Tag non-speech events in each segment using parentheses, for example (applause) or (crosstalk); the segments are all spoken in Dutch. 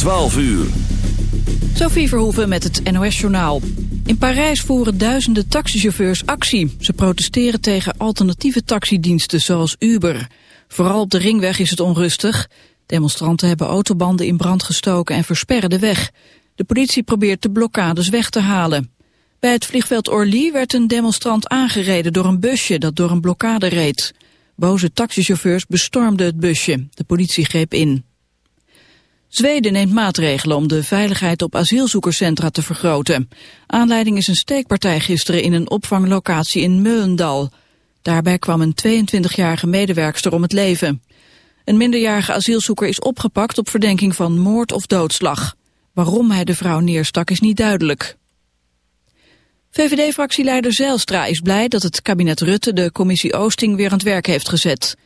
12 uur. Sophie Verhoeven met het NOS-journaal. In Parijs voeren duizenden taxichauffeurs actie. Ze protesteren tegen alternatieve taxidiensten zoals Uber. Vooral op de ringweg is het onrustig. Demonstranten hebben autobanden in brand gestoken en versperren de weg. De politie probeert de blokkades weg te halen. Bij het vliegveld Orly werd een demonstrant aangereden door een busje dat door een blokkade reed. Boze taxichauffeurs bestormden het busje. De politie greep in. Zweden neemt maatregelen om de veiligheid op asielzoekerscentra te vergroten. Aanleiding is een steekpartij gisteren in een opvanglocatie in Meulendal. Daarbij kwam een 22-jarige medewerkster om het leven. Een minderjarige asielzoeker is opgepakt op verdenking van moord of doodslag. Waarom hij de vrouw neerstak is niet duidelijk. VVD-fractieleider Zijlstra is blij dat het kabinet Rutte de commissie Oosting weer aan het werk heeft gezet.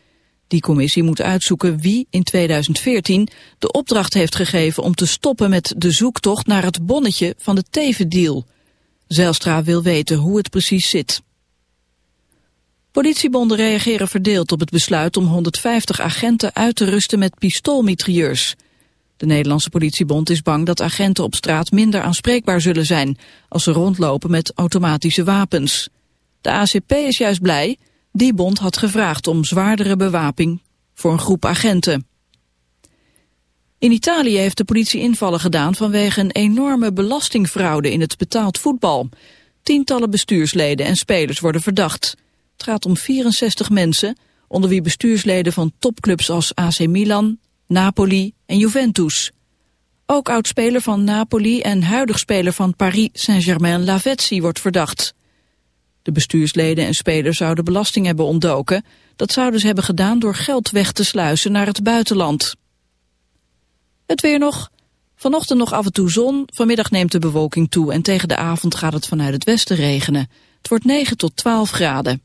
Die commissie moet uitzoeken wie in 2014 de opdracht heeft gegeven om te stoppen met de zoektocht naar het bonnetje van de Teven-deal. Zijlstra wil weten hoe het precies zit. Politiebonden reageren verdeeld op het besluit om 150 agenten uit te rusten met pistoolmitrieurs. De Nederlandse politiebond is bang dat agenten op straat minder aanspreekbaar zullen zijn als ze rondlopen met automatische wapens. De ACP is juist blij, die bond had gevraagd om zwaardere bewaping voor een groep agenten. In Italië heeft de politie invallen gedaan vanwege een enorme belastingfraude in het betaald voetbal. Tientallen bestuursleden en spelers worden verdacht. Het gaat om 64 mensen, onder wie bestuursleden van topclubs als AC Milan, Napoli en Juventus. Ook oud-speler van Napoli en huidig speler van Paris Saint-Germain Lavezzi wordt verdacht. De bestuursleden en spelers zouden belasting hebben ontdoken. Dat zouden ze hebben gedaan door geld weg te sluizen naar het buitenland. Het weer nog. Vanochtend nog af en toe zon, vanmiddag neemt de bewolking toe... en tegen de avond gaat het vanuit het westen regenen. Het wordt 9 tot 12 graden.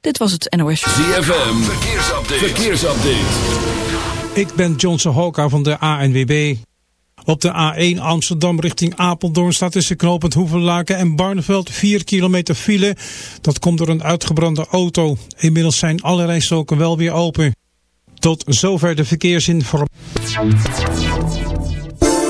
Dit was het NOS. ZFM, verkeersupdate. verkeersupdate. Ik ben Johnson Hoka van de ANWB. Op de A1 Amsterdam richting Apeldoorn staat tussen knooppunt Hoevenlaken en Barneveld 4 kilometer file. Dat komt door een uitgebrande auto. Inmiddels zijn alle rijstroken wel weer open. Tot zover de verkeersinformatie.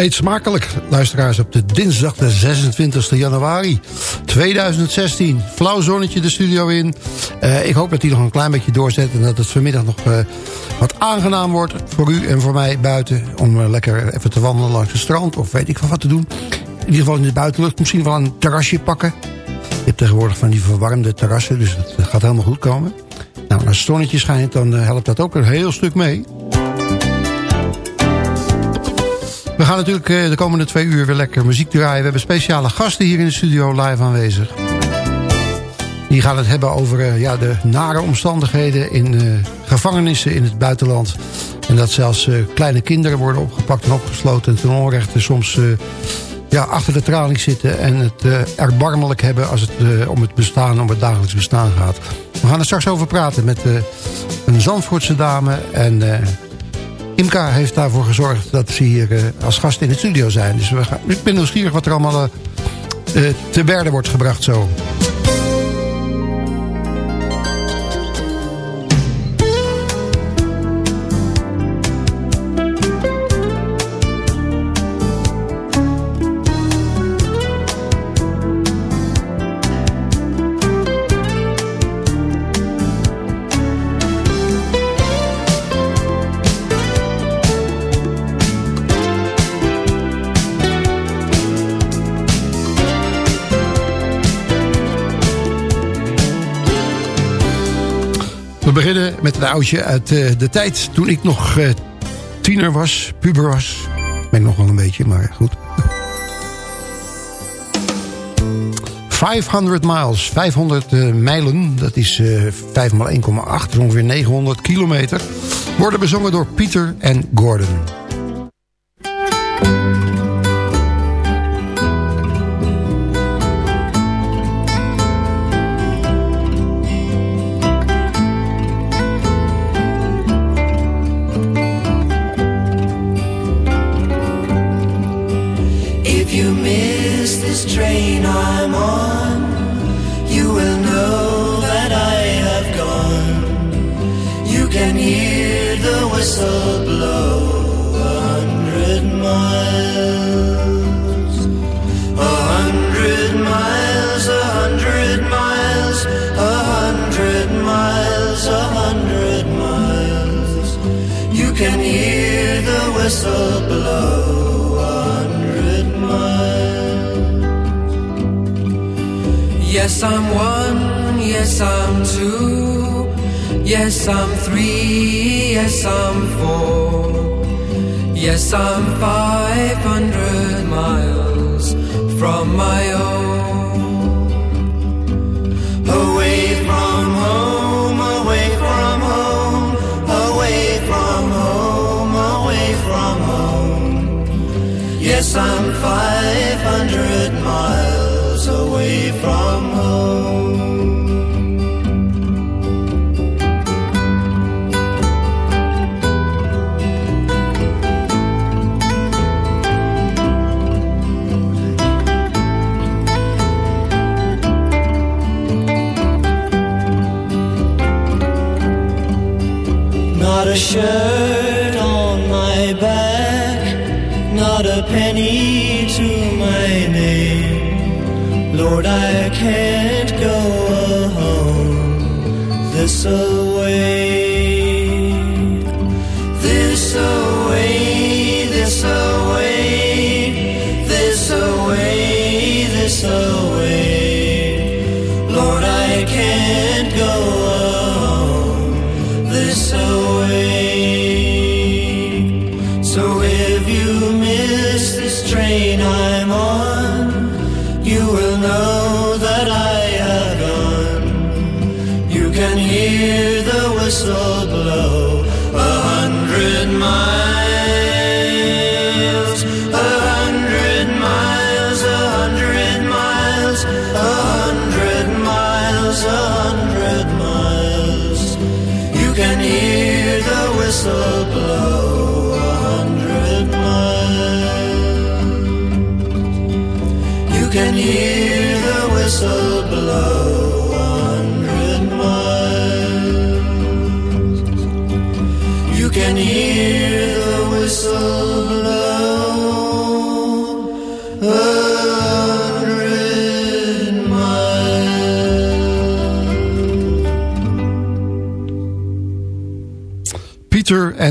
Eet smakelijk, luisteraars, op de dinsdag de 26 januari 2016. Flauw zonnetje de studio in. Uh, ik hoop dat hij nog een klein beetje doorzet... en dat het vanmiddag nog uh, wat aangenaam wordt voor u en voor mij buiten... om uh, lekker even te wandelen langs het strand of weet ik wat te doen. In ieder geval in de buitenlucht, misschien wel een terrasje pakken. Je hebt tegenwoordig van die verwarmde terrassen, dus het gaat helemaal goed komen. Nou, als het zonnetje schijnt, dan helpt dat ook een heel stuk mee. We gaan natuurlijk de komende twee uur weer lekker muziek draaien. We hebben speciale gasten hier in de studio live aanwezig. Die gaan het hebben over ja, de nare omstandigheden in gevangenissen in het buitenland. En dat zelfs kleine kinderen worden opgepakt en opgesloten... en ten onrechte soms ja, achter de tralies zitten en het erbarmelijk hebben als het om het bestaan, om het dagelijks bestaan gaat. We gaan er straks over praten met een Zandvoortse dame. En Imka heeft daarvoor gezorgd dat ze hier als gast in de studio zijn. Dus we gaan, ik ben nieuwsgierig wat er allemaal te berde wordt gebracht zo. We beginnen met een oudje uit uh, de tijd toen ik nog uh, tiener was, puber was. Ben ik nog wel een beetje, maar goed. 500 miles, 500 uh, mijlen, dat is 5 x 1,8, ongeveer 900 kilometer... worden bezongen door Pieter en Gordon. I'm one, yes, I'm two, yes, I'm three, yes, I'm four, yes, I'm 500 miles from my own. Away from home, away from home, away from home, away from home, yes, I'm Lord, I can't go home this away. This away, this away, this away, this away.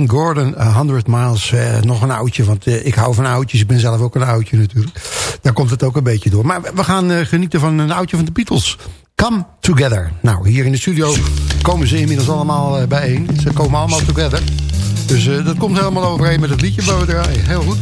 Gordon, 100 Miles. eh, nog een oudje, want eh, ik hou van oudjes. Ik ben zelf ook een oudje natuurlijk. daar komt het ook een beetje door. Maar we gaan eh, genieten van een oudje van de Beatles. Come Together. Nou, hier in de studio komen ze inmiddels allemaal eh, bijeen. Ze komen allemaal together. Dus eh, dat komt helemaal overeen met het liedje waar we draaien. Heel goed.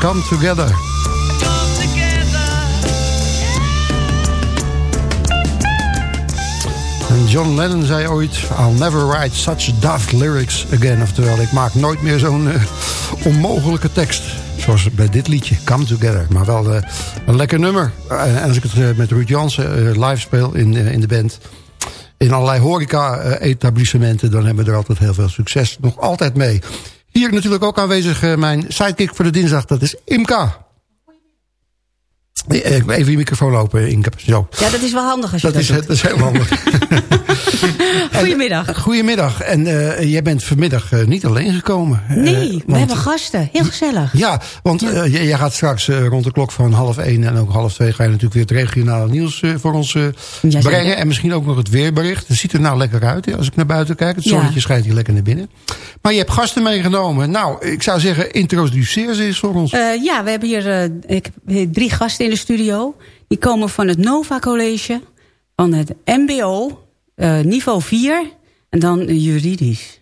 Come Together. En John Lennon zei ooit... I'll never write such daft lyrics again. Oftewel, ik maak nooit meer zo'n eh, onmogelijke tekst. Zoals bij dit liedje, Come Together. Maar wel eh, een lekker nummer. Eh, en als ik het met Ruud Jansen live speel in, in de band... in allerlei horeca-etablissementen... dan hebben we er altijd heel veel succes. Nog altijd mee. Hier natuurlijk ook aanwezig eh, mijn sidekick voor de dinsdag. Dat is Imka. Eh, Even je microfoon open, Inka. Zo. Ja, dat is wel handig als je Dat dat, is, doet. dat is heel handig. (laughs) (laughs) Goedemiddag. Goedemiddag. En eh, jij bent vanmiddag eh, niet alleen gekomen. Eh, Nee, we want- hebben gasten. Heel gezellig. Ja, want eh, jij, jij gaat straks eh, rond de klok van half één en ook half twee... ga je natuurlijk weer het regionale nieuws eh, voor ons eh, brengen. En misschien ook nog het weerbericht. Het ziet er nou lekker uit hè, als ik naar buiten kijk. Het Ja. zonnetje schijnt hier lekker naar binnen. Maar je hebt gasten meegenomen. Nou, ik zou zeggen, introduceer ze eens voor ons. Eh, ja, we hebben hier eh, ik, heb drie gasten in de studio. Die komen van het Nova College, van het mbo, eh, niveau 4 en dan eh, juridisch.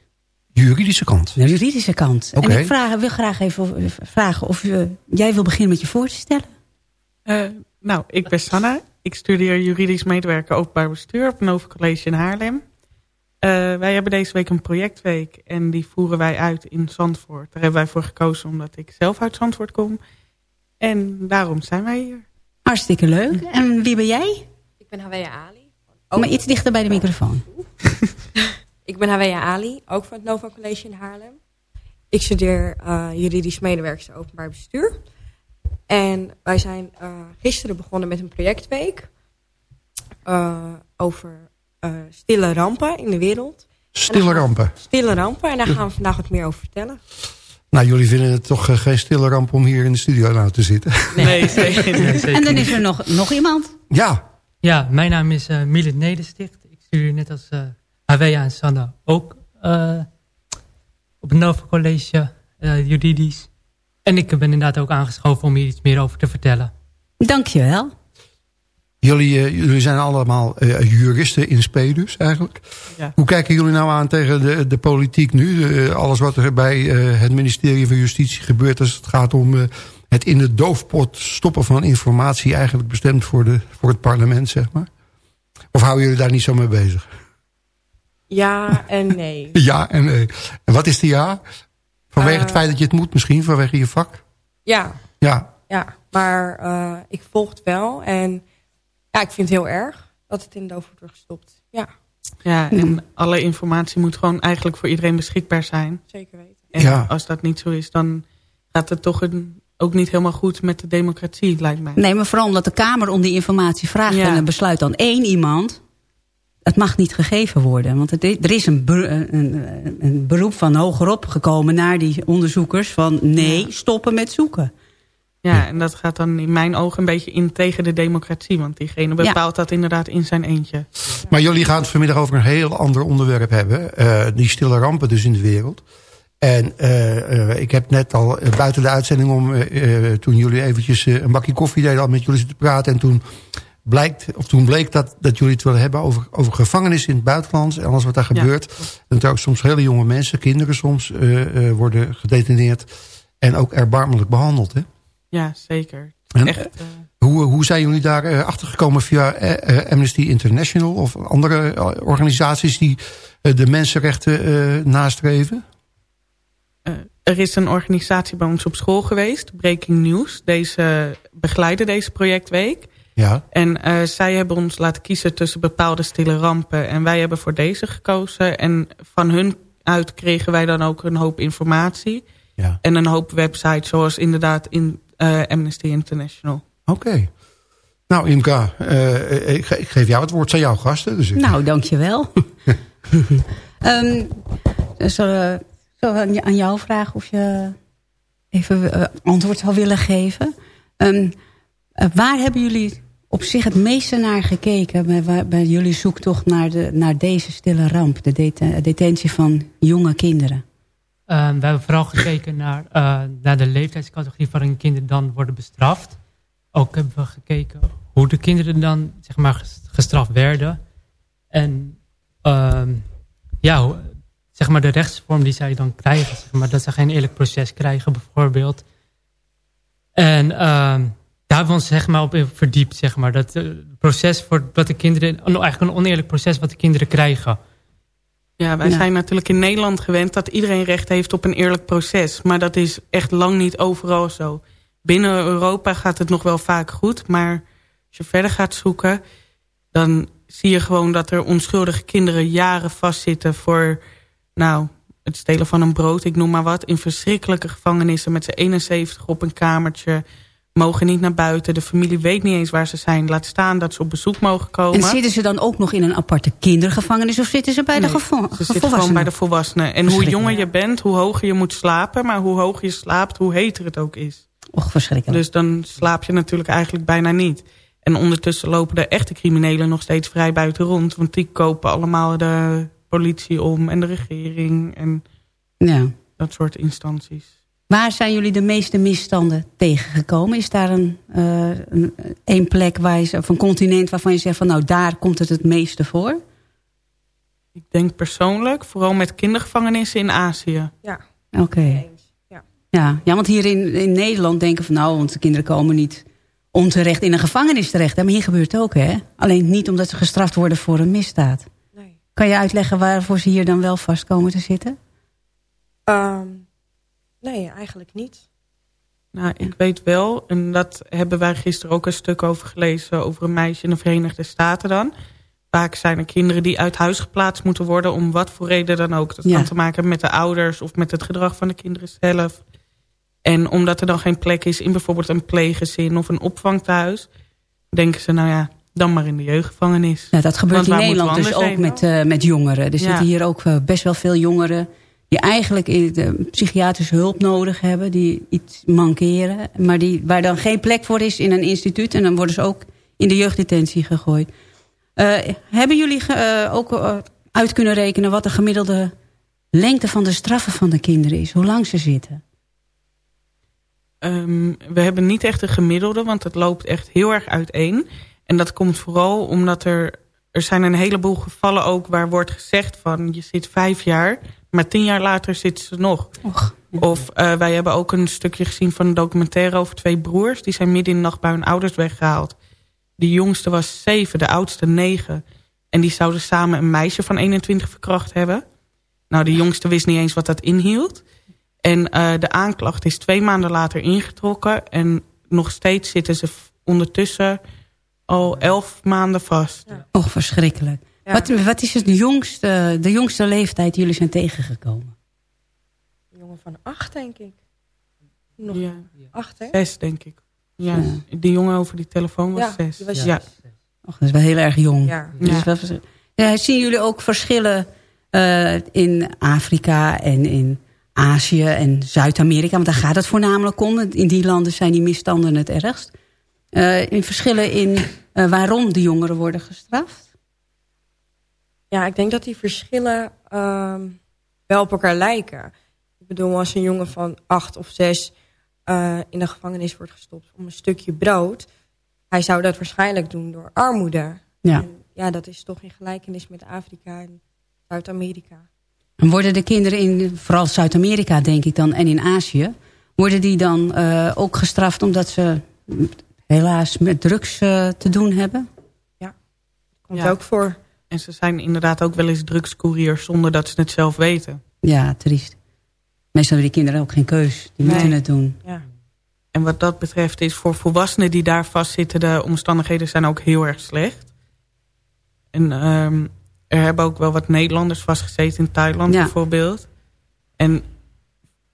Juridische kant. De juridische kant. En ik vraag, wil graag even vragen of eh, jij wil beginnen met je voor te stellen. Eh, nou, ik ben Sanna. Ik studeer juridisch medewerker openbaar bestuur op Nova College in Haarlem. Eh, wij hebben deze week een projectweek en die voeren wij uit in Zandvoort. Daar hebben wij voor gekozen omdat ik zelf uit Zandvoort kom. En daarom zijn wij hier. Hartstikke leuk. En wie ben jij? Ik ben Haweya Ali. Oh, maar iets dichter bij de microfoon. (laughs) Ik ben Haweya Ali, ook van het Nova College in Haarlem. Ik studeer eh, juridisch medewerker openbaar bestuur. En wij zijn eh, gisteren begonnen met een projectweek eh, over eh, stille rampen in de wereld. Stille rampen. Stille rampen, en daar gaan we vandaag wat meer over vertellen. Nou, jullie vinden het toch geen stille ramp om hier in de studio nou te zitten? Nee, zeker niet. (laughs) En dan is er nog, nog iemand. Ja, Ja, mijn naam is eh Milet Nedersticht. Ik studeer net als eh Haweya en Sanna ook eh, op het Nova College eh, juridisch. En ik ben inderdaad ook aangeschoven om hier iets meer over te vertellen. Dankjewel. jullie, eh, jullie zijn allemaal eh, juristen in spe dus eigenlijk. Ja. Hoe kijken jullie nou aan tegen de, de politiek nu? Eh, alles wat er bij eh, het ministerie van Justitie gebeurt als het gaat om eh, het in de doofpot stoppen van informatie eigenlijk bestemd voor, de, voor het parlement, zeg maar. Of houden jullie daar niet zo mee bezig? Ja en nee. (laughs) Ja en nee. En wat is de ja? Vanwege Eh. het feit dat je het moet misschien, vanwege je vak? Ja, Ja, ja. maar eh, ik volg het wel. En ja, ik vind het heel erg dat het in de doofpot wordt gestopt. Ja, Ja, en alle informatie moet gewoon eigenlijk voor iedereen beschikbaar zijn. zeker weten. En Ja. als dat niet zo is, dan gaat het toch een, ook niet helemaal goed met de democratie, lijkt mij. Nee, maar vooral omdat de Kamer om die informatie vraagt... Ja. en er besluit dan één iemand... het mag niet gegeven worden. Want het, er is een, ber- een, een- een beroep van hogerop gekomen naar die onderzoekers... van nee, Ja. stoppen met zoeken. Ja, en dat gaat dan in mijn ogen een beetje in tegen de democratie. Want diegene bepaalt dat inderdaad in zijn eentje. maar jullie gaan het vanmiddag over een heel ander onderwerp hebben. eh, die stille rampen dus in de wereld. En eh, eh, ik heb net al eh, buiten de uitzending om... toen jullie eventjes een bakje koffie deden... al met jullie zitten praten. En toen, blijkt, of toen bleek dat, dat jullie het willen hebben over, over gevangenis in het buitenland... en alles wat daar Ja. gebeurt. En dat er ook soms hele jonge mensen, kinderen soms... worden gedetineerd en ook erbarmelijk behandeld. Hè? Ja, zeker. En, Echt, Hoe, hoe zijn jullie daar achter gekomen via Amnesty International of andere organisaties die de mensenrechten nastreven? Er is een organisatie bij ons op school geweest, Breaking News. Deze begeleiden deze projectweek. Ja, En eh, zij hebben ons laten kiezen tussen bepaalde stille rampen. En wij hebben voor deze gekozen. En van hun uit kregen wij dan ook een hoop informatie. ja. En een hoop websites, zoals inderdaad in eh, Amnesty International. oké. Nou Imka, eh, ik, ge- ik geef jou het woord, zijn jouw gasten. Dus ik- Nou, dankjewel. (laughs) Ehm zullen we aan- jou vragen of je even eh, antwoord zou willen geven? Ehm, eh, waar hebben jullie op zich het meeste naar gekeken... bij, bij jullie zoektocht naar, de, naar deze stille ramp... de det- detentie van jonge kinderen? Eh, we hebben vooral gekeken naar, eh, naar de leeftijdscategorie waarin kinderen dan worden bestraft. Ook hebben we gekeken hoe de kinderen dan zeg maar, ges- gestraft werden. En ehm, ja, zeg maar de rechtsvorm die zij dan krijgen. Zeg maar, dat ze geen eerlijk proces krijgen bijvoorbeeld. En ehm, daar hebben we ons zeg maar, op verdiept. Zeg maar, dat eh, proces voor wat de kinderen, oh, eigenlijk een oneerlijk proces wat de kinderen krijgen. Ja, wij Ja. zijn natuurlijk in Nederland gewend dat iedereen recht heeft op een eerlijk proces. Maar dat is echt lang niet overal zo. Binnen Europa gaat het nog wel vaak goed. Maar als je verder gaat zoeken, dan zie je gewoon dat er onschuldige kinderen jaren vastzitten voor nou, het stelen van een brood, ik noem maar wat. In verschrikkelijke gevangenissen met z'n 71 op een kamertje. Mogen niet naar buiten. De familie weet niet eens waar ze zijn. Laat staan dat ze op bezoek mogen komen. En zitten ze dan ook nog in een aparte kindergevangenis... of zitten ze bij de gevo- Ze zitten volwassenen? gewoon bij de volwassenen. En hoe jonger je bent, hoe hoger je moet slapen. Maar hoe hoger je slaapt, hoe heter het ook is. Och, verschrikkelijk. Dus dan slaap je natuurlijk eigenlijk bijna niet. En ondertussen lopen de echte criminelen nog steeds vrij buiten rond. Want die kopen allemaal de politie om en de regering en ja. dat soort instanties. Waar zijn jullie de meeste misstanden tegengekomen? Is daar een, uh, een, een, plek waar je, of een continent waarvan je zegt van nou daar komt het het meeste voor? Ik denk persoonlijk vooral met kindergevangenissen in Azië. Ja. Oké. Okay. Ja. ja. Ja, want hier in, in Nederland denken van nou, want de kinderen komen niet onterecht in een gevangenis terecht. Maar hier gebeurt het ook, hè? Alleen niet omdat ze gestraft worden voor een misdaad. Kan je uitleggen waarvoor ze hier dan wel vast komen te zitten? Um, nee, eigenlijk niet. Nou, ik weet wel, en dat hebben wij gisteren ook een stuk over gelezen... over een meisje in de Verenigde Staten dan. Vaak zijn er kinderen die uit huis geplaatst moeten worden... om wat voor reden dan ook. Dat ja. kan te maken hebben met de ouders of met het gedrag van de kinderen zelf. En omdat er dan geen plek is in bijvoorbeeld een pleeggezin of een opvangthuis... denken ze, nou ja, dan maar in de jeugdgevangenis. Ja, dat gebeurt Want in Nederland dus ook met, uh, met jongeren. Er ja. zitten hier ook uh, best wel veel jongeren... die eigenlijk psychiatrische hulp nodig hebben... die iets mankeren, maar die, waar dan geen plek voor is in een instituut... en dan worden ze ook in de jeugddetentie gegooid. Uh, hebben jullie ook uit kunnen rekenen... wat de gemiddelde lengte van de straffen van de kinderen is? Hoe lang ze zitten? Um, we hebben niet echt een gemiddelde, want het loopt echt heel erg uiteen. En dat komt vooral omdat er, er zijn een heleboel gevallen ook waar wordt gezegd van je zit vijf jaar, maar tien jaar later zitten ze nog. Och. Of uh, wij hebben ook een stukje gezien van een documentaire over twee broers. Die zijn midden in de nacht bij hun ouders weggehaald. De jongste was zeven, de oudste negen. En die zouden samen een meisje van 21 verkracht hebben. Nou, de jongste wist niet eens wat dat inhield. En uh, de aanklacht is twee maanden later ingetrokken. En nog steeds zitten ze ondertussen al elf maanden vast. Ja. Och, verschrikkelijk. Ja. Wat, wat is het jongste, de jongste leeftijd die jullie zijn tegengekomen? Een jongen van acht, denk ik. Nog ja. acht, hè? Zes, denk ik. Ja, ja. die jongen over die telefoon was ja, zes. Was ja. Och, dat is wel heel erg jong. Ja. ja. Wel ja. Zien jullie ook verschillen uh, in Afrika en in Azië en Zuid-Amerika. Want daar gaat het voornamelijk om. In die landen zijn die misstanden het ergst. Uh, in verschillen in uh, waarom de jongeren worden gestraft? Ja, ik denk dat die verschillen uh, wel op elkaar lijken. Ik bedoel, als een jongen van acht of zes uh, in de gevangenis wordt gestopt om een stukje brood... hij zou dat waarschijnlijk doen door armoede. Ja, en, ja dat is toch in gelijkenis met Afrika en Zuid-Amerika. En worden de kinderen in, vooral Zuid-Amerika denk ik dan, en in Azië... worden die dan ook gestraft omdat ze helaas met drugs uh, te doen hebben? Ja, komt ja. ook voor. En ze zijn inderdaad ook wel eens drugscouriers zonder dat ze het zelf weten. Ja, triest. Meestal hebben die kinderen ook geen keus. Die nee. moeten het doen. Ja. En wat dat betreft is voor volwassenen die daar vastzitten... de omstandigheden zijn ook heel erg slecht. En um, er hebben ook wel wat Nederlanders vastgezeten in Thailand ja. bijvoorbeeld. En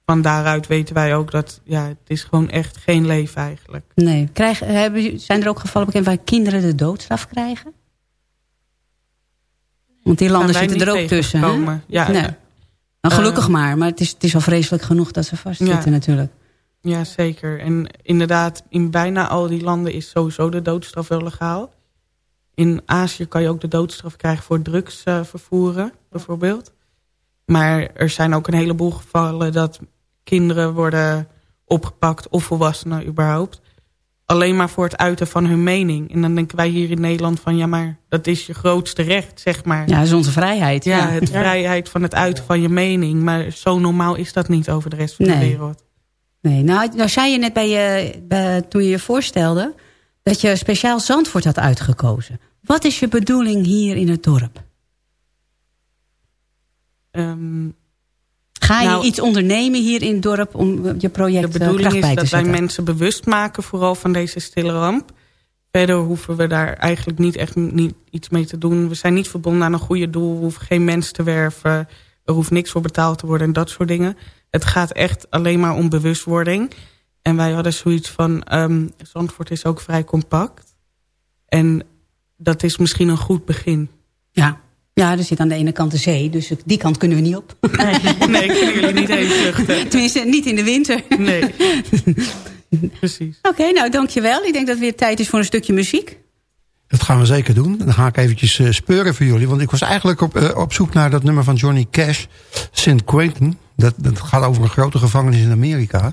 van daaruit weten wij ook dat ja, het is gewoon echt geen leven eigenlijk. Nee. Krijgen, hebben, zijn er ook gevallen bekend waar kinderen de doodstraf krijgen? Want die landen zitten er ook tussen. Hè? Ja, nee. Nou, gelukkig uh, maar, maar het is, het is al vreselijk genoeg dat ze vastzitten ja. natuurlijk. Ja, zeker. En inderdaad, in bijna al die landen is sowieso de doodstraf wel legaal. In Azië kan je ook de doodstraf krijgen voor drugs uh, vervoeren, bijvoorbeeld. Maar er zijn ook een heleboel gevallen dat kinderen worden opgepakt, of volwassenen überhaupt. Alleen maar voor het uiten van hun mening. En dan denken wij hier in Nederland van, ja maar dat is je grootste recht, zeg maar. Ja, dat is onze vrijheid. Ja, ja. het vrijheid van het uiten van je mening. Maar zo normaal is dat niet over de rest van nee. de wereld. Nee, nou, nou zei je net bij je, bij, toen je je voorstelde... dat je speciaal Zandvoort had uitgekozen. Wat is je bedoeling hier in het dorp? Um, Ga je nou, iets ondernemen hier in het dorp om je project De bedoeling uh, is dat wij mensen bewust maken vooral van deze stille ramp. Verder hoeven we daar eigenlijk niet echt niet iets mee te doen. We zijn niet verbonden aan een goede doel. We hoeven geen mensen te werven. Er hoeft niks voor betaald te worden en dat soort dingen. Het gaat echt alleen maar om bewustwording. En wij hadden zoiets van... Um, Zandvoort is ook vrij compact. En dat is misschien een goed begin. Ja, ja, er zit aan de ene kant de zee, dus die kant kunnen we niet op. Nee, nee kunnen jullie niet heen vluchten. (laughs) Tenminste, niet in de winter. Nee, (laughs) precies. Oké, okay, nou dankjewel. Ik denk dat het weer tijd is voor een stukje muziek. Dat gaan we zeker doen. Dan ga ik eventjes uh, speuren voor jullie. Want ik was eigenlijk op, uh, op zoek naar dat nummer van Johnny Cash, St. Quentin. Dat, dat gaat over een grote gevangenis in Amerika. En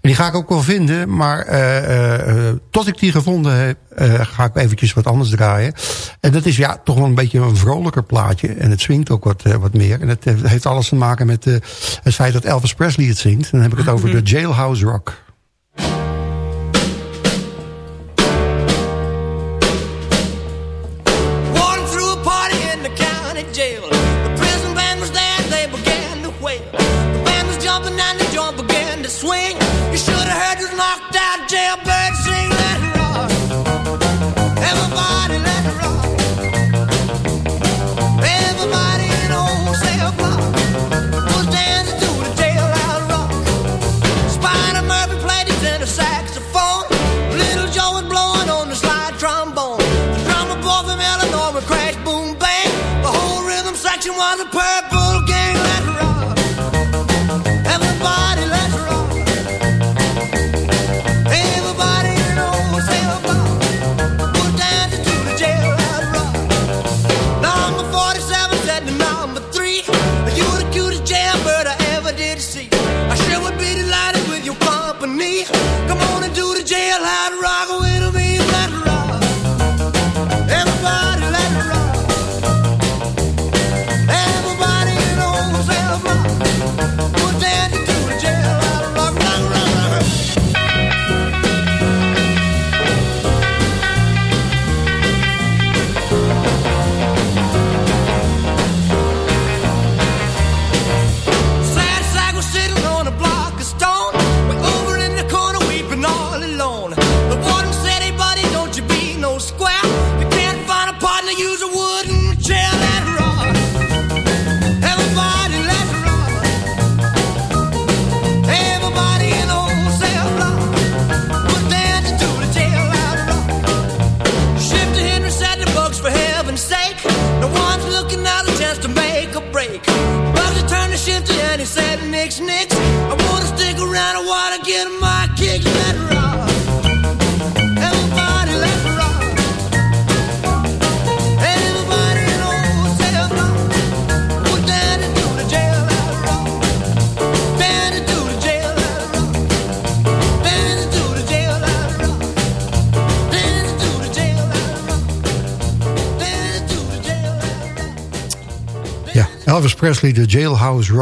die ga ik ook wel vinden. Maar eh, eh, tot ik die gevonden heb, eh, ga ik eventjes wat anders draaien. En dat is ja, toch wel een beetje een vrolijker plaatje. En het swingt ook wat, eh, wat meer. En het heeft- heeft alles te maken met eh, het feit dat Elvis Presley het zingt. Dan heb ik het over de Jailhouse Rock.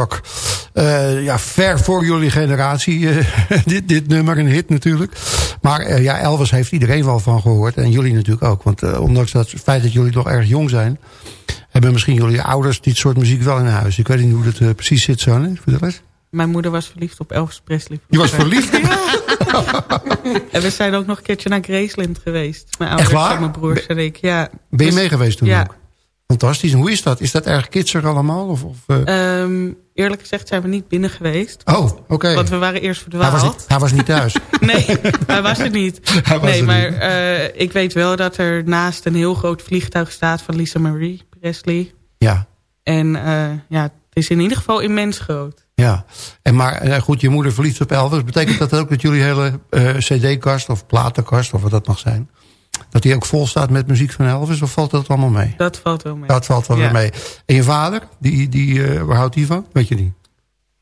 Rock. Eh, ja, ver voor jullie generatie, eh, (laughs) dit, dit nummer, een hit natuurlijk. Maar eh, ja, Elvis heeft iedereen wel van gehoord. En jullie natuurlijk ook. Want ondanks dat, het feit dat jullie nog erg jong zijn... hebben misschien jullie ouders dit soort muziek wel in huis. Ik weet niet hoe dat precies zit zo, hè? Vertel eens. Mijn moeder was verliefd op Elvis Presley. Je was verliefd? (laughs) (laughs) En we zijn ook nog een keertje naar Graceland geweest. Mijn Echt ouders waar? en mijn broers en ik. Ja. Ben je Dus- mee geweest toen ja. ook? Fantastisch. En hoe is dat? Is dat erg kitser allemaal? Of, of, eh? Eerlijk gezegd zijn we niet binnen geweest. Oh, oké. Want we waren eerst Hij was, verdwaald. niet, hij was niet thuis. (laughs) Nee, hij was er niet. (laughs) Hij was nee, er maar niet. eh, ik weet wel dat er naast een heel groot vliegtuig staat van Lisa Marie Presley. Ja. En eh, ja, het is in ieder geval immens groot. Ja, en maar eh, goed, je moeder verliefd op Elvis. Betekent dat ook dat jullie hele cd-kast of platenkast, of wat dat mag zijn... dat die ook vol staat met muziek van Elvis, of valt dat allemaal mee? Dat valt wel mee. Dat valt wel Ja. mee. En je vader, die, die, eh, waar houdt die van? Weet je niet?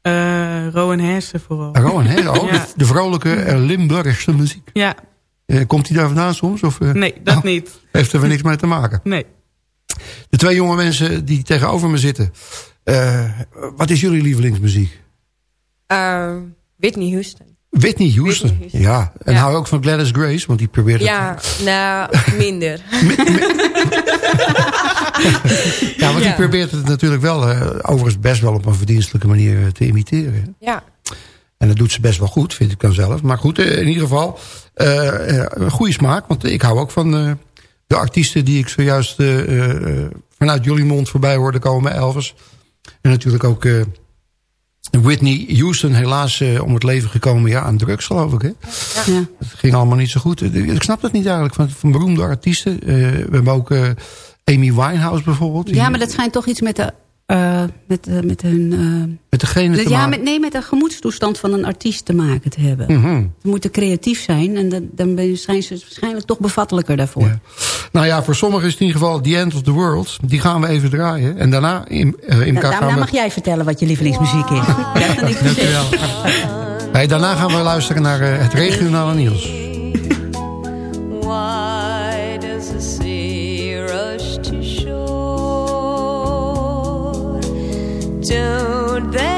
Eh, Rowan Hersen vooral. Rowan, hè? Oh, (laughs) ja. de, de vrolijke eh, Limburgse muziek. ja, Eh, komt hij daar vandaan soms? Of, eh, nee, dat oh, niet. Heeft er weer niks mee te maken? Nee. De twee jonge mensen die tegenover me zitten. eh, wat is jullie lievelingsmuziek? Whitney Houston. Whitney Houston. Whitney Houston. Ja, en Ja. hou ook van Gladys Grace, want die probeert het Ja, nou, minder. (laughs) Ja, want die Ja. probeert het natuurlijk wel, eh, overigens best wel op een verdienstelijke manier eh, te imiteren. Ja. En dat doet ze best wel goed, vind ik dan zelf. Maar goed, eh, in ieder geval, een goede smaak. Want ik hou ook van de artiesten die ik zojuist vanuit jullie mond voorbij hoorde komen. Elvis. En natuurlijk ook Whitney Houston, helaas eh, om het leven gekomen ja, aan drugs, geloof ik. Hè? Ja. Het ging allemaal niet zo goed. Ik snap dat niet eigenlijk, van, van beroemde artiesten. Eh, we hebben ook eh, Amy Winehouse bijvoorbeeld. Ja, maar dat schijnt toch iets met de eh, met, eh, met hun... eh, Met degene te ja, met, nee, met de gemoedstoestand van een artiest te maken te hebben. Mhm. Ze moeten creatief zijn en dan, dan ben je- zijn ze waarschijnlijk toch bevattelijker daarvoor. Nou ja, voor sommigen is het in ieder geval The End of the World. Die gaan we even draaien. En daarna in, eh, in Nou, gaan daarna we... mag jij vertellen wat je lievelingsmuziek is. Dat ik daarna gaan we luisteren naar eh, het regionale nieuws. road. then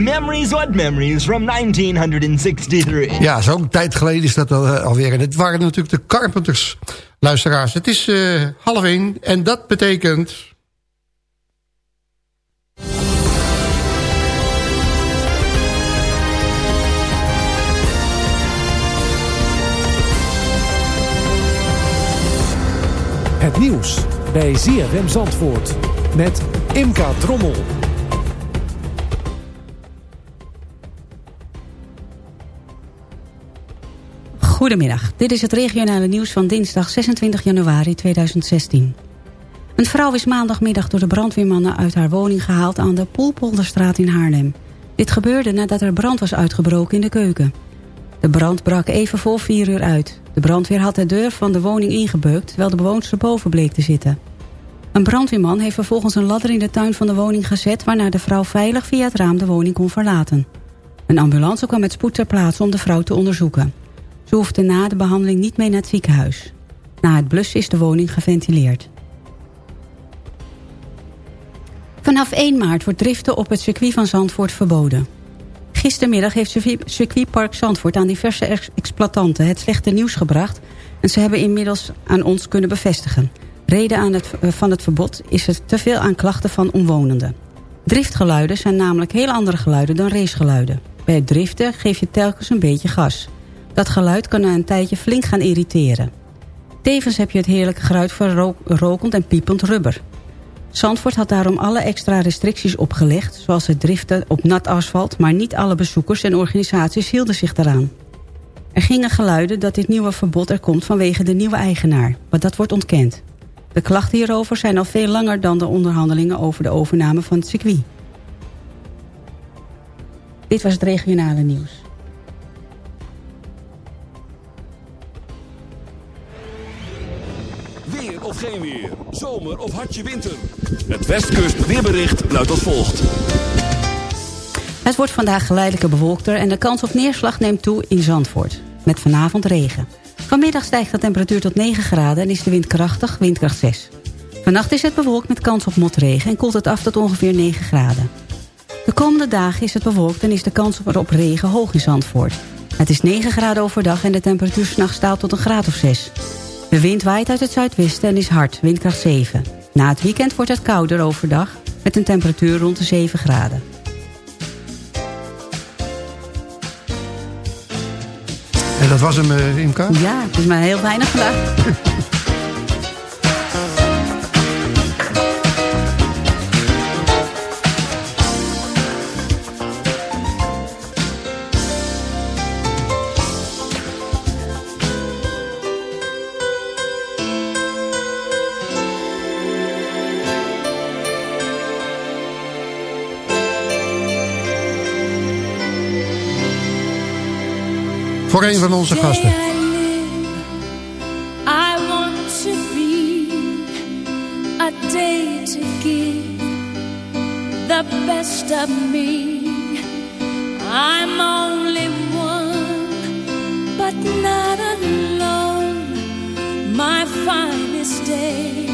memories, what memories from 1963. Ja, zo'n tijd geleden is dat eh, alweer. En het waren natuurlijk de Carpenters, luisteraars. Het is eh, half één en dat betekent... Nieuws bij ZFM Zandvoort met Imka Drommel. Goedemiddag, dit is het regionale nieuws van dinsdag 26 januari 2016. Een vrouw is maandagmiddag door de brandweermannen uit haar woning gehaald aan de Poelpolderstraat in Haarlem. Dit gebeurde nadat er brand was uitgebroken in de keuken. De brand brak even voor vier uur uit. De brandweer had de deur van de woning ingebeukt terwijl de bewoonster boven bleek te zitten. Een brandweerman heeft vervolgens een ladder in de tuin van de woning gezet... waarna de vrouw veilig via het raam de woning kon verlaten. Een ambulance kwam met spoed ter plaatse om de vrouw te onderzoeken. Ze hoefde na de behandeling niet mee naar het ziekenhuis. Na het blussen is de woning geventileerd. Vanaf 1 maart wordt driften op het circuit van Zandvoort verboden. Gistermiddag heeft circuit- circuitpark Zandvoort aan diverse ex- exploitanten het slechte nieuws gebracht... en ze hebben inmiddels aan ons kunnen bevestigen. Reden aan het, eh, van het verbod is het te veel aan klachten van omwonenden. Driftgeluiden zijn namelijk heel andere geluiden dan racegeluiden. Bij het driften geef je telkens een beetje gas. Dat geluid kan na een tijdje flink gaan irriteren. Tevens heb je het heerlijke geluid van ro- rokend en piepend rubber. Zandvoort had daarom alle extra restricties opgelegd... zoals het driften op nat asfalt... maar niet alle bezoekers en organisaties hielden zich daaraan. Er gingen geluiden dat dit nieuwe verbod er komt vanwege de nieuwe eigenaar... maar dat wordt ontkend. De klachten hierover zijn al veel langer dan de onderhandelingen... over de overname van het circuit. Dit was het regionale nieuws. zomer of hartje winter? Het Westkust weerbericht luidt als volgt. Het wordt vandaag geleidelijk bewolkter en de kans op neerslag neemt toe in Zandvoort. Met vanavond regen. Vanmiddag stijgt de temperatuur tot 9 graden en is de wind krachtig, windkracht 6. Vannacht is het bewolkt met kans op motregen en koelt het af tot ongeveer 9 graden. De komende dagen is het bewolkt en is de kans op regen hoog in Zandvoort. Het is 9 graden overdag en de temperatuur s'nachts daalt tot een graad of 6. De wind waait uit het zuidwesten en is hard, windkracht 7. Na het weekend wordt het kouder overdag met een temperatuur rond de 7 graden. En dat was hem, eh, uh, Imka? Ja, het is maar heel weinig vandaag. (laughs) voor een van onze gasten. the best of me. I'm only one, but not alone. My finest day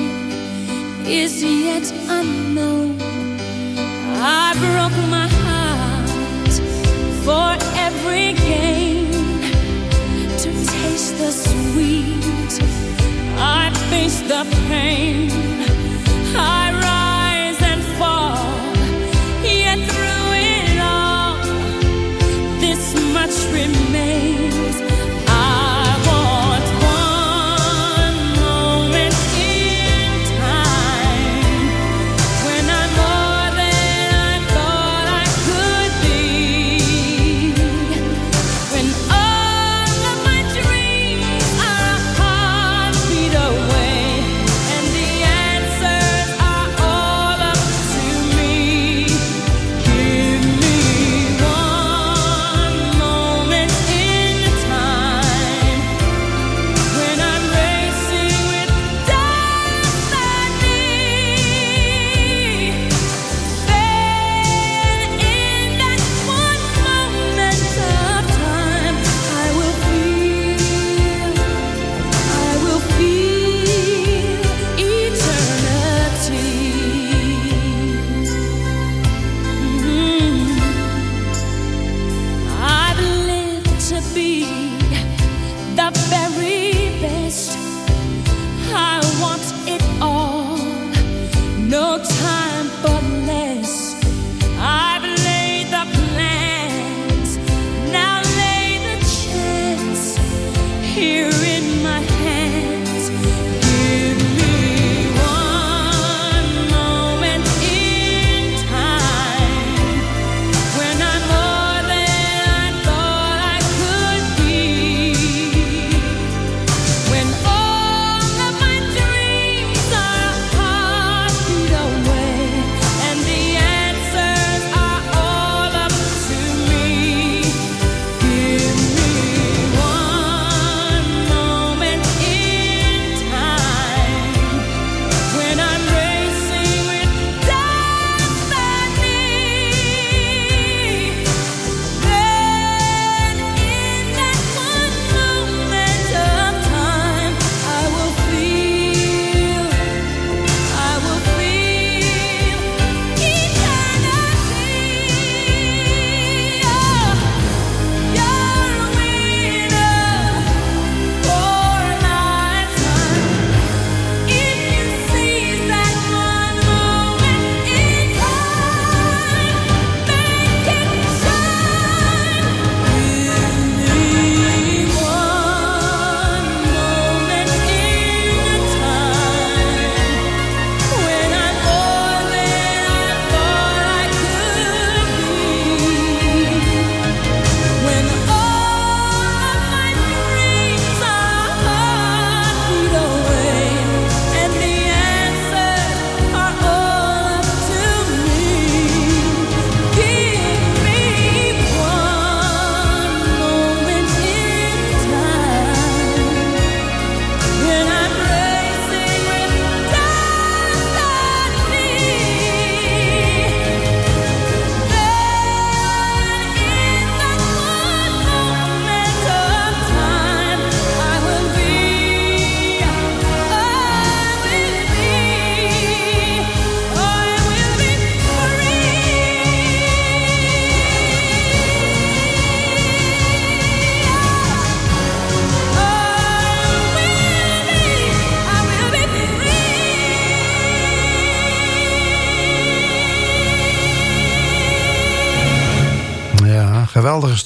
is yet unknown. I broke my heart for every game. taste the sweet. I face the pain. I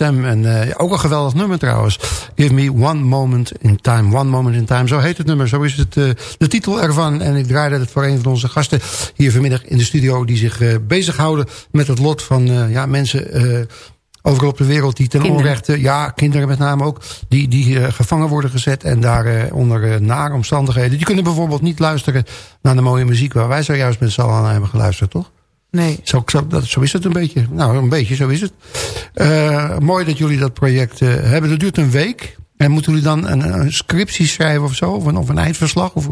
stem. En eh, ook een geweldig nummer trouwens. Give me one moment in time. One moment in time. Zo heet het nummer. Zo is het eh, de titel ervan. En ik draaide het voor een van onze gasten hier vanmiddag in de studio. Die zich uh, bezighouden met het lot van ja, mensen overal op de wereld die ten Kinderen. onrechte, ja, kinderen met name ook, die, die eh, gevangen worden gezet en daar eh, onder uh, nare omstandigheden. Die kunnen bijvoorbeeld niet luisteren naar de mooie muziek waar wij zojuist met z'n allen naar hebben geluisterd, toch? Nee. Zo, zo, dat, zo is het een beetje. Nou, een beetje, zo is het. Uh, mooi dat jullie dat project uh, hebben. Dat duurt een week. En moeten jullie dan een, een scriptie schrijven of zo? Of een, of een eindverslag? Of...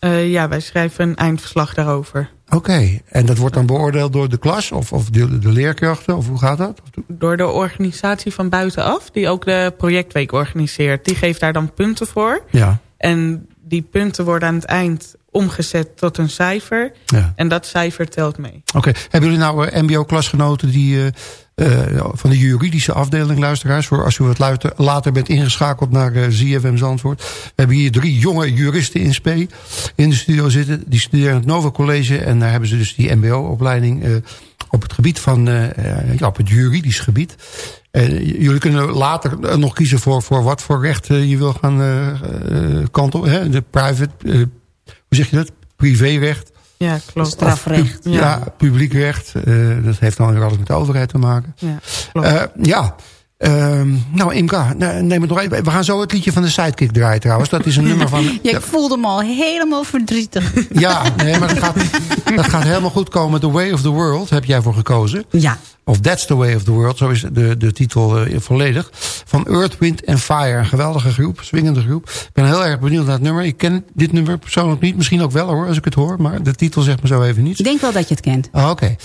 Uh, ja, wij schrijven een eindverslag daarover. Oké, okay. en dat wordt dan beoordeeld door de klas of, of de, de, leerkrachten? Of hoe gaat dat? Door de organisatie van buitenaf, die ook de projectweek organiseert. Die geeft daar dan punten voor. Ja. En die punten worden aan het eind omgezet tot een cijfer. Ja. En dat cijfer telt mee. Oké, okay. hebben jullie nou uh, mbo-klasgenoten die... Uh, uh, van de juridische afdeling, luisteraars... voor als u wat luister, later bent ingeschakeld naar uh, ZFM Zandvoort. We hebben hier drie jonge juristen in SP in de studio zitten. Die studeren het Nova College en daar hebben ze dus die mbo-opleiding... Uh, op het gebied van, ja, op het juridisch gebied. jullie kunnen later nog kiezen voor, voor wat voor recht je wil gaan kantelen. Hè? De private, hoe zeg je dat? Privérecht. Ja, klopt. Strafrecht. Ja, ja publiek recht. Uh, dat heeft dan weer alles met de overheid te maken. Ja, klopt. Uh, ja. Uh, nou, Imka, neem het nog even. We gaan zo het liedje van de Sidekick draaien trouwens. Dat is een nummer van... (laughs) ja, ik voelde me al helemaal verdrietig. (laughs) Ja, nee, maar dat gaat, dat gaat helemaal goed komen. The Way of the World heb jij voor gekozen. Ja. Of That's the Way of the World, zo is de, de titel uh, volledig. Van Earth, Wind and Fire. Een geweldige groep, swingende groep. Ik ben heel erg benieuwd naar het nummer. Ik ken dit nummer persoonlijk niet. Misschien ook wel hoor, als ik het hoor. Maar de titel zegt me zo even niets. Ik denk wel dat je het kent. Ah, Oké. Okay.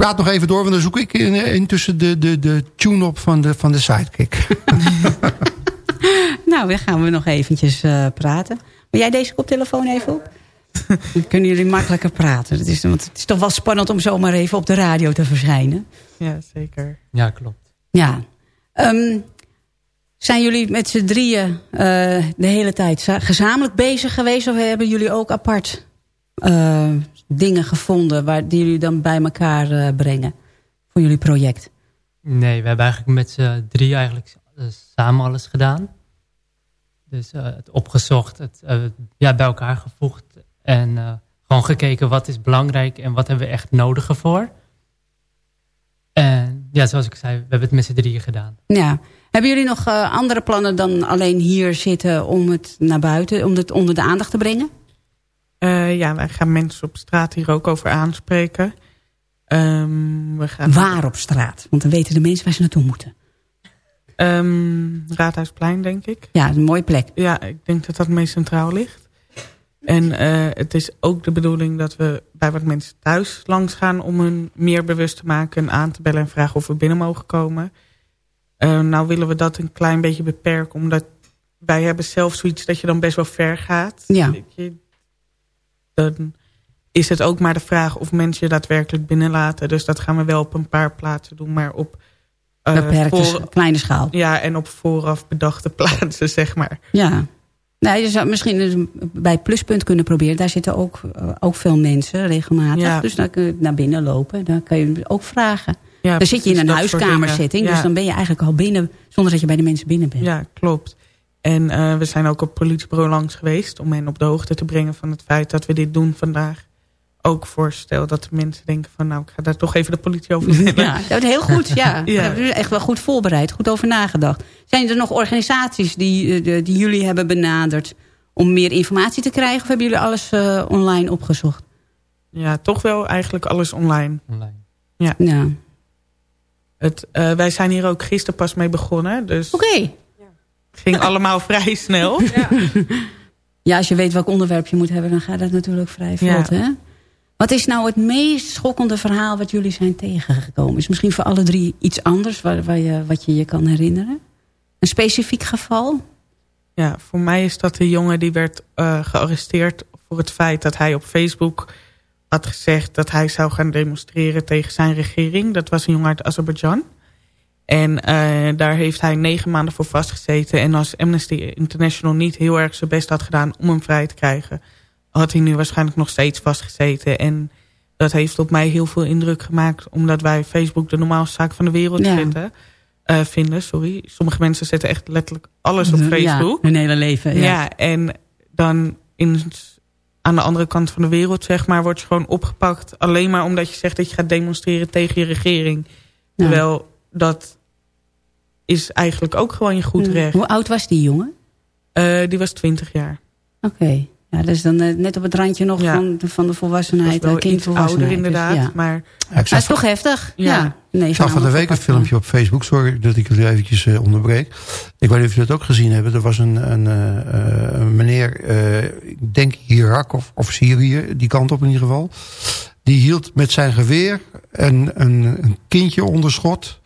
Praat nog even door, want dan zoek ik intussen de, de, de tune op van de, van de sidekick. (laughs) nou, dan gaan we nog eventjes uh, praten. Wil jij deze koptelefoon even op? Dan kunnen jullie makkelijker praten. Het is, want het is toch wel spannend om zomaar even op de radio te verschijnen. Ja, zeker. Ja, klopt. Ja. Um, zijn jullie met z'n drieën uh, de hele tijd gezamenlijk bezig geweest? Of hebben jullie ook apart uh, dingen gevonden... Waar, die jullie dan bij elkaar uh, brengen voor jullie project? Nee, we hebben eigenlijk met z'n drie eigenlijk samen alles gedaan. Dus het opgezocht, het ja, bij elkaar gevoegd... en gewoon gekeken wat is belangrijk en wat hebben we echt nodig ervoor. En ja, zoals ik zei, we hebben het met z'n drieën gedaan. Ja. Hebben jullie nog andere plannen dan alleen hier zitten om het naar buiten, om het onder de aandacht te brengen? Uh, ja, wij gaan mensen op straat hier ook over aanspreken. Um, we gaan waar op straat? Want dan weten de mensen waar ze naartoe moeten. Um, Raadhuisplein, denk ik. Ja, een mooie plek. Ja, ik denk dat dat meest centraal ligt. En uh, het is ook de bedoeling dat we bij wat mensen thuis langs gaan... om hun meer bewust te maken en aan te bellen en vragen of we binnen mogen komen. Uh, nou willen we dat een klein beetje beperken... omdat wij hebben zelf zoiets dat je dan best wel ver gaat. Ja. Je, dan is het ook maar de vraag of mensen je daadwerkelijk binnenlaten. Dus dat gaan we wel op een paar plaatsen doen, maar op... Uh, Beperkte voor, kleine schaal. Ja, en op vooraf bedachte (laughs) plaatsen, zeg maar. Ja. Nou, je zou misschien dus bij Pluspunt kunnen proberen. Daar zitten ook, uh, ook veel mensen regelmatig. Ja. Dus dan kun je naar binnen lopen. Dan kan je ook vragen. Ja, dan zit je in een huiskamerzitting. Ja. Dus dan ben je eigenlijk al binnen. Zonder dat je bij de mensen binnen bent. Ja, klopt. En uh, we zijn ook op politiebureau langs geweest. Om hen op de hoogte te brengen van het feit dat we dit doen vandaag. Ook voorstel dat de mensen denken van nou ik ga daar toch even de politie over (laughs) vertellen. Ja, dat is heel goed. Ja. (laughs) Ja. Hebben jullie echt wel goed voorbereid. Goed over nagedacht. Zijn er nog organisaties die, die, die jullie hebben benaderd om meer informatie te krijgen? Of hebben jullie alles uh, online opgezocht? Ja, toch wel eigenlijk alles online. online. Ja. ja. Het, uh, wij zijn hier ook gisteren pas mee begonnen. Dus Oké. Okay. Het ging allemaal (laughs) vrij snel. Ja. ja, als je weet welk onderwerp je moet hebben... dan gaat dat natuurlijk vrij vlot, Ja. hè? Wat is nou het meest schokkende verhaal wat jullie zijn tegengekomen? Is misschien voor alle drie iets anders waar, waar je, wat je je kan herinneren? Een specifiek geval? Ja, voor mij is dat de jongen die werd uh, gearresteerd voor het feit dat hij op Facebook had gezegd dat hij zou gaan demonstreren tegen zijn regering. Dat was een jongen uit Azerbeidzjan. En uh, daar heeft hij negen maanden voor vastgezeten. En als Amnesty International niet heel erg zijn best had gedaan om hem vrij te krijgen... had hij nu waarschijnlijk nog steeds vastgezeten. En dat heeft op mij heel veel indruk gemaakt... omdat wij Facebook de normaalste zaak van de wereld Ja. vinden. eh, vinden. Sorry. Sommige mensen zetten echt letterlijk alles op Ja, Facebook. hun hele leven. Ja. Ja, en dan in, aan de andere kant van de wereld, zeg maar, word je gewoon opgepakt. Alleen maar omdat je zegt dat je gaat demonstreren tegen je regering. Ja. Terwijl dat is eigenlijk ook gewoon je goed Hm. recht. Hoe oud was die jongen? Eh, die was 20 jaar. Oké. Ja, dat is dan eh, net op het randje nog Ja. van, de- van de volwassenheid. wel eh, iets kindvolwassenheid. ouder inderdaad, Dus, ja. maar... Ja, is toch heftig? Ja. Ja. Nee, ik zag van de week een filmpje op Facebook. Sorry dat ik jullie eventjes onderbreek. Ik weet niet of jullie dat ook gezien hebben. Er was een, een, een meneer, eh, ik denk Irak of, of Syrië, die kant op in ieder geval. Die hield met zijn geweer een, een, een kindje onder schot.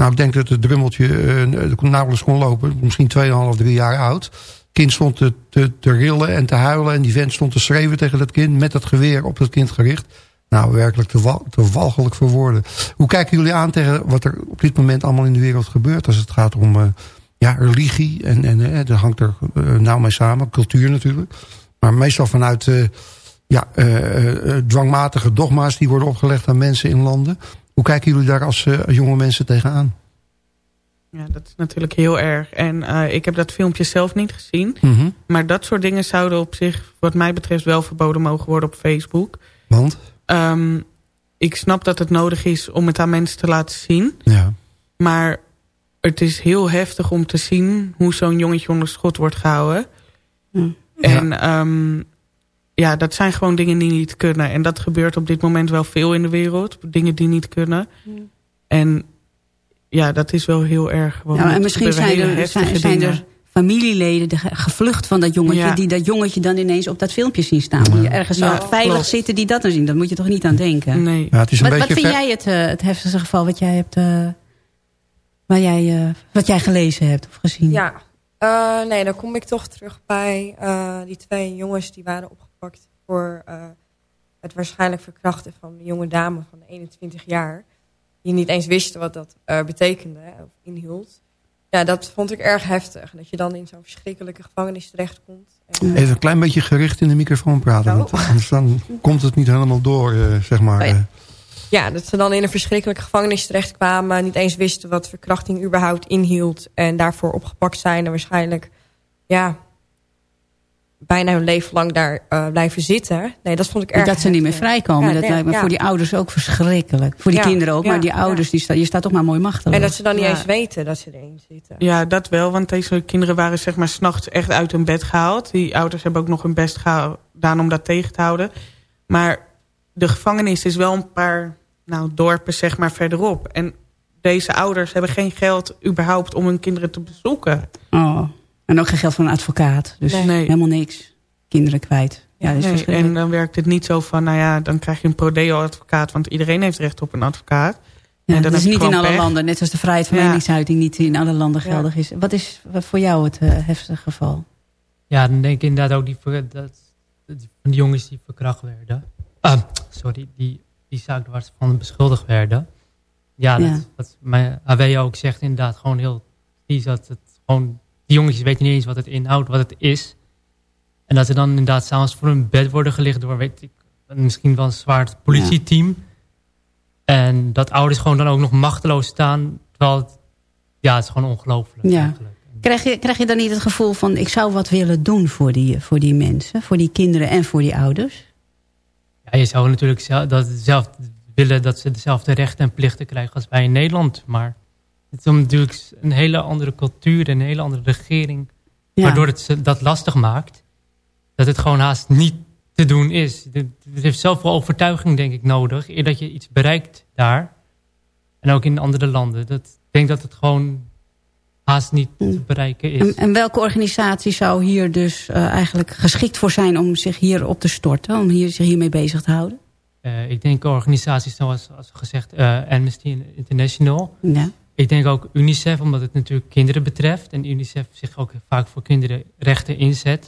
Nou, ik denk dat het drummeltje eh, nauwelijks kon lopen. Misschien 2,5, 3 jaar oud. Het kind stond te, te, rillen en te huilen. En die vent stond te schreeuwen tegen dat kind. Met dat geweer op dat kind gericht. Nou, werkelijk te, wal, walgelijk voor woorden. Hoe kijken jullie aan tegen wat er op dit moment allemaal in de wereld gebeurt... als het gaat om eh, ja, religie en, en eh, dat hangt er nauw mee samen. Cultuur natuurlijk. Maar meestal vanuit ja, dwangmatige dogma's... die worden opgelegd aan mensen in landen. Hoe kijken jullie daar als, eh, als jonge mensen tegenaan? Ja, dat is natuurlijk heel erg. En eh, ik heb dat filmpje zelf niet gezien. Mhm. Maar dat soort dingen zouden op zich, wat mij betreft, wel verboden mogen worden op Facebook. Want? Ehm, ik snap dat het nodig is om het aan mensen te laten zien. Ja. Maar het is heel heftig om te zien hoe zo'n jongetje onder schot wordt gehouden. En ehm, ja, dat zijn gewoon dingen die niet kunnen. En dat gebeurt op dit moment wel veel in de wereld. Dingen die niet kunnen. En ja, dat is wel heel erg. gewoon. Ja, en misschien zijn er, zijn, er familieleden de- gevlucht van dat jongetje... Ja. die dat jongetje dan ineens op dat filmpje zien staan. Die ergens Ja, zo veilig klopt. zitten die dat dan zien. Dat moet je toch niet aan denken? Nee. Ja, het is een wat, beetje wat vind ver- jij het, eh, het heftigste geval wat jij hebt... eh, waar jij, eh, wat jij gelezen hebt of gezien? Ja, eh, nee, dan kom ik toch terug bij eh, die twee jongens die waren opgepakt voor eh, het waarschijnlijk verkrachten van een jonge dame van 21 jaar. Die niet eens wisten wat dat eh, betekende hè, of inhield. Ja, dat vond ik erg heftig. Dat je dan in zo'n verschrikkelijke gevangenis terechtkomt. En, Even een klein beetje gericht in de microfoon praten. Want anders dan komt het niet helemaal door, eh, zeg maar. Oh ja. eh. ja, dat ze dan in een verschrikkelijke gevangenis terechtkwamen. Niet eens wisten wat verkrachting überhaupt inhield. En daarvoor opgepakt zijn en waarschijnlijk ja, bijna hun leven lang daar eh, blijven zitten. Nee, dat vond ik erg dat ze niet meer vrijkomen. Ja, dat nee, lijkt me ja. voor die ouders ook verschrikkelijk. Voor die Ja, kinderen ook, ja, maar die ja. ouders, die sta, je staat toch maar mooi machteloos. En dat ze dan niet Ja. eens weten dat ze erin zitten. Ja, dat wel. Want deze kinderen waren zeg maar s'nachts echt uit hun bed gehaald. Die ouders hebben ook nog hun best gedaan om dat tegen te houden. Maar de gevangenis is wel een paar nou, dorpen zeg maar verderop. En deze ouders hebben geen geld überhaupt om hun kinderen te bezoeken. Oh. En ook geen geld voor een advocaat. Dus Nee. helemaal niks. Kinderen kwijt. Ja, dat is Nee, en dan werkt het niet zo van, nou ja, dan krijg je een prodeo-advocaat. Want iedereen heeft recht op een advocaat. Ja, en dan dat is niet in alle pech. landen. Net zoals de vrijheid van Ja. meningsuiting niet in alle landen geldig is. Wat is voor jou het eh, heftige geval? Ja, dan denk ik inderdaad ook die, dat, van die jongens die verkracht werden. Ah, sorry, die, die zaak waar ze van beschuldigd werden. Ja, Ja. Dat, wat mijn AW ook zegt inderdaad gewoon heel vies. Dat het gewoon, die jongetjes weten niet eens wat het inhoudt, wat het is. En dat ze dan inderdaad s'avonds voor hun bed worden gelicht door, weet ik, misschien wel een zwaar politieteam. En dat ouders gewoon dan ook nog machteloos staan. Terwijl het, ja, het is gewoon ongelooflijk. Ja. Krijg je, krijg je dan niet het gevoel van... ik zou wat willen doen voor die, voor die mensen? Voor die kinderen en voor die ouders? Ja, je zou natuurlijk zelf, dat zelf willen dat ze dezelfde rechten en plichten krijgen als wij in Nederland. Maar het is natuurlijk een hele andere cultuur en een hele andere regering. Ja. Waardoor het ze dat lastig maakt. Dat het gewoon haast niet te doen is. Het heeft zoveel overtuiging denk ik nodig. Eer dat je iets bereikt daar. En ook in andere landen. Dat, ik denk dat het gewoon haast niet te bereiken is. En, en welke organisatie zou hier dus eh, eigenlijk geschikt voor zijn... om zich hierop te storten? Om hier, zich hiermee bezig te houden? Eh, ik denk organisaties zoals als gezegd eh, Amnesty International. Ja. Ik denk ook UNICEF, omdat het natuurlijk kinderen betreft. En UNICEF zich ook vaak voor kinderrechten inzet.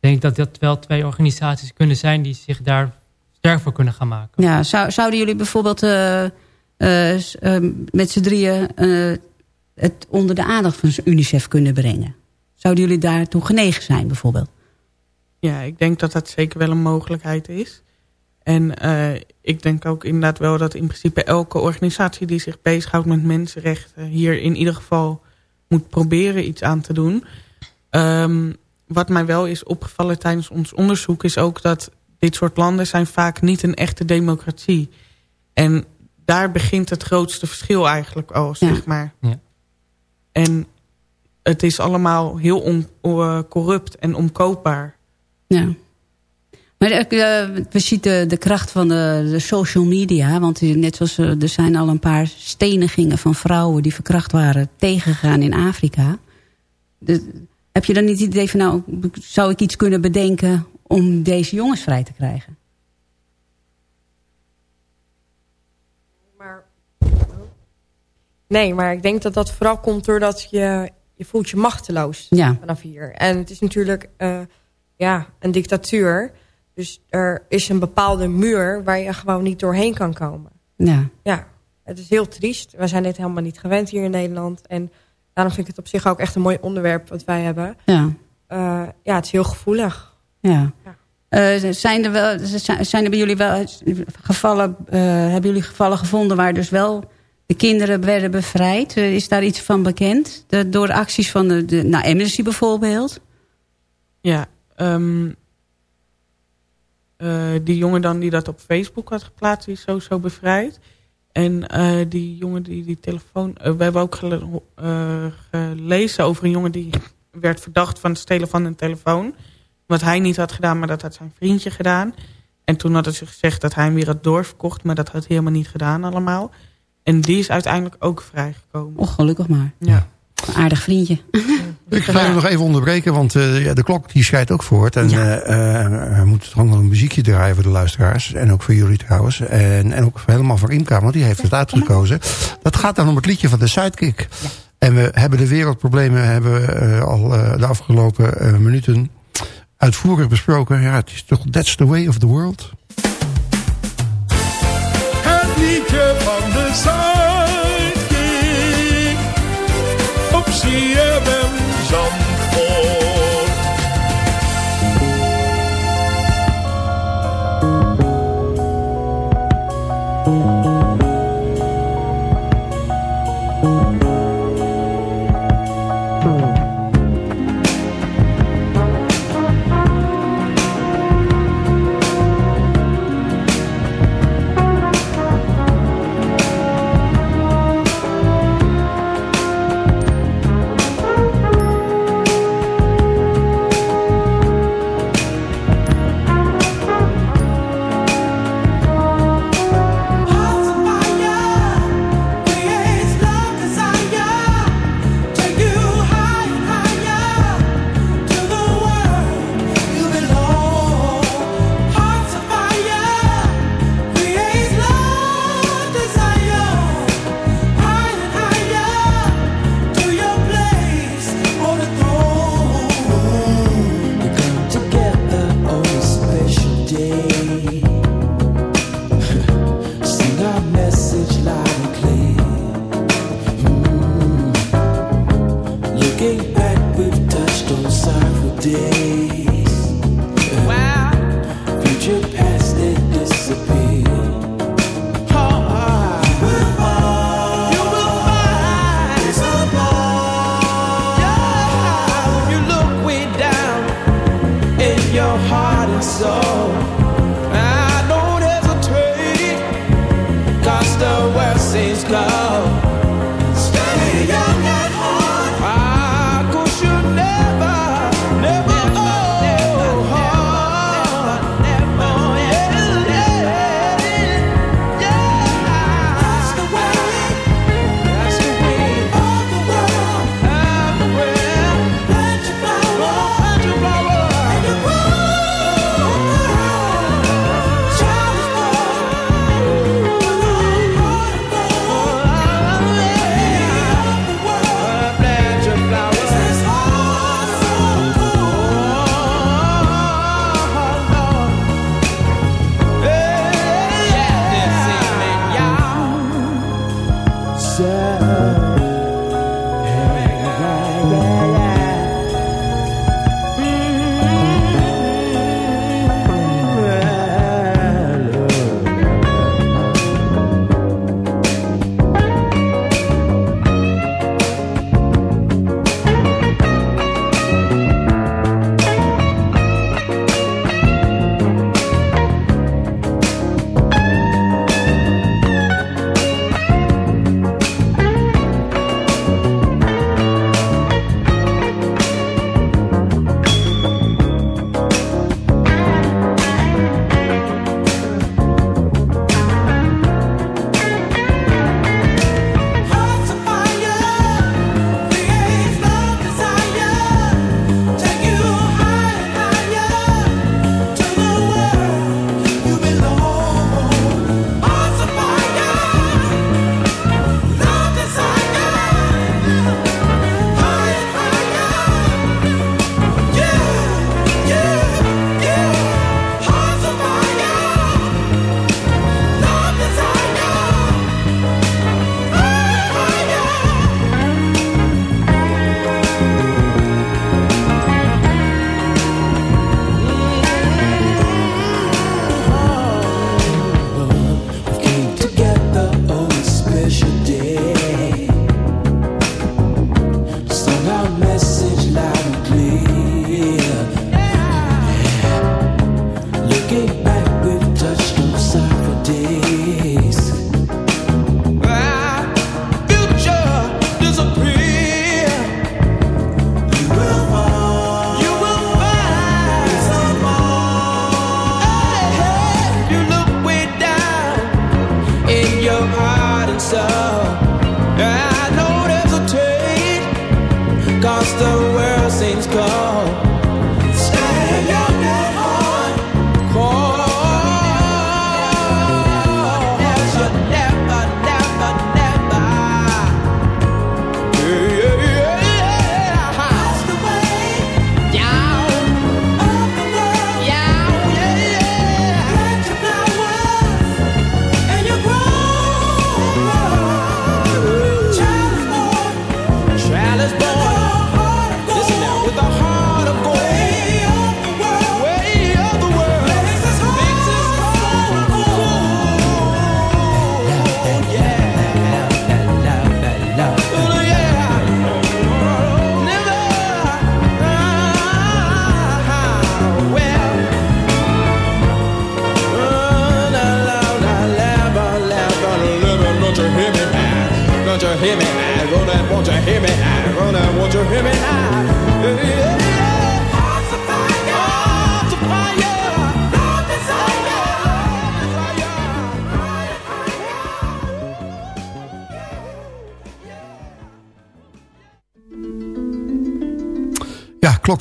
Ik denk dat dat wel twee organisaties kunnen zijn die zich daar sterk voor kunnen gaan maken. Ja, zou, zouden jullie bijvoorbeeld eh, eh, eh, met z'n drieën... eh, het onder de aandacht van UNICEF kunnen brengen? Zouden jullie daartoe genegen zijn bijvoorbeeld? Ja, ik denk dat dat zeker wel een mogelijkheid is. En eh, ik denk ook inderdaad wel dat in principe elke organisatie die zich bezighoudt met mensenrechten hier in ieder geval moet proberen iets aan te doen. Ehm, wat mij wel is opgevallen tijdens ons onderzoek is ook dat dit soort landen zijn vaak niet een echte democratie. En daar begint het grootste verschil eigenlijk al, zeg maar. Ja. En het is allemaal heel on, eh, corrupt en omkoopbaar. Ja. Maar eh, we zien de, de kracht van de, de social media. Want net zoals eh, er zijn al een paar stenigingen van vrouwen... die verkracht waren tegengegaan in Afrika. Heb je dan niet het idee van... nou, zou ik iets kunnen bedenken om deze jongens vrij te krijgen? Maar, nee, maar ik denk dat dat vooral komt doordat je, je voelt je machteloos Ja. vanaf hier. En het is natuurlijk eh, ja, een dictatuur. Dus er is een bepaalde muur waar je gewoon niet doorheen kan komen. Ja. Ja, het is heel triest. We zijn dit helemaal niet gewend hier in Nederland. En daarom vind ik het op zich ook echt een mooi onderwerp wat wij hebben. Ja. Eh, ja, het is heel gevoelig. Ja. Eh, zijn, er wel, zijn er bij jullie wel gevallen, eh, hebben jullie gevallen gevonden waar dus wel de kinderen werden bevrijd? Is daar iets van bekend? De, door acties van de, de nou, Amnesty bijvoorbeeld? Ja, ehm, eh, die jongen dan die dat op Facebook had geplaatst, die is sowieso bevrijd. En eh, die jongen die die telefoon... eh, we hebben ook gele- eh, gelezen over een jongen die werd verdacht van het stelen van een telefoon. Wat hij niet had gedaan, maar dat had zijn vriendje gedaan. En toen hadden ze gezegd dat hij hem weer had doorverkocht, maar dat had hij helemaal niet gedaan allemaal. En die is uiteindelijk ook vrijgekomen. Och, gelukkig maar. Ja. Een aardig vriendje. Ik ga je nog even onderbreken, want eh, ja, de klok die scheidt ook voort. En eh, eh, we moeten toch nog een muziekje draaien voor de luisteraars. En ook voor jullie trouwens. En, en ook helemaal voor Imka, want die heeft het uitgekozen. Dat gaat dan om het liedje van de Sidekick. En we hebben de wereldproblemen hebben, eh, al eh, de afgelopen eh, minuten uitvoerig besproken. Ja, het is toch That's the way of the world. Op CFM Zandvoort.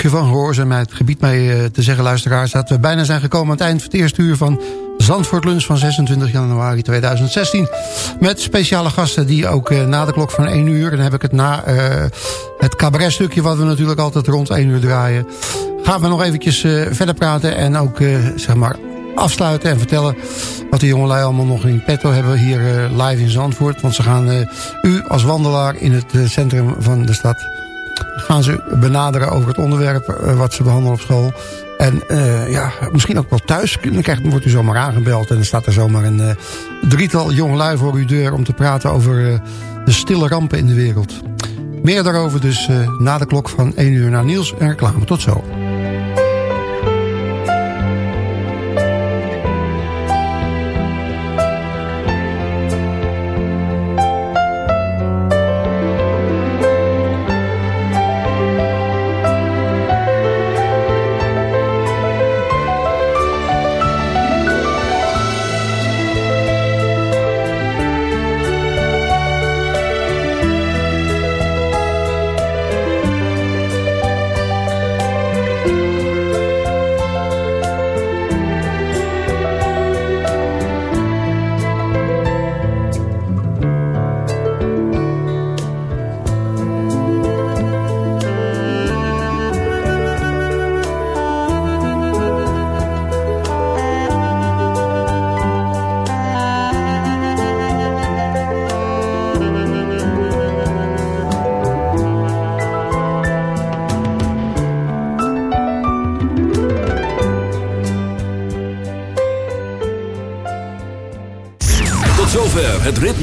Klokje van gehoorzaamheid. Gebied mee eh, te zeggen, luisteraars... dat we bijna zijn gekomen aan het eind van het eerste uur van Zandvoort Lunch van 26 januari 2016. Met speciale gasten die ook eh, na de klok van 1 uur... dan heb ik het na eh, het cabaretstukje wat we natuurlijk altijd rond 1 uur draaien... gaan we nog eventjes verder praten en ook zeg maar afsluiten en vertellen... wat de jongelui allemaal nog in petto hebben hier live in Zandvoort. Want ze gaan u als wandelaar in het centrum van de stad gaan ze benaderen over het onderwerp eh, wat ze behandelen op school. En eh, ja, misschien ook wel thuis. Dan krijgt, wordt u zomaar aangebeld en dan staat er zomaar een eh, drietal jongelui voor uw deur... om te praten over de stille rampen in de wereld. Meer daarover dus na de klok van 1 uur naar Niels en reclame. Tot zo.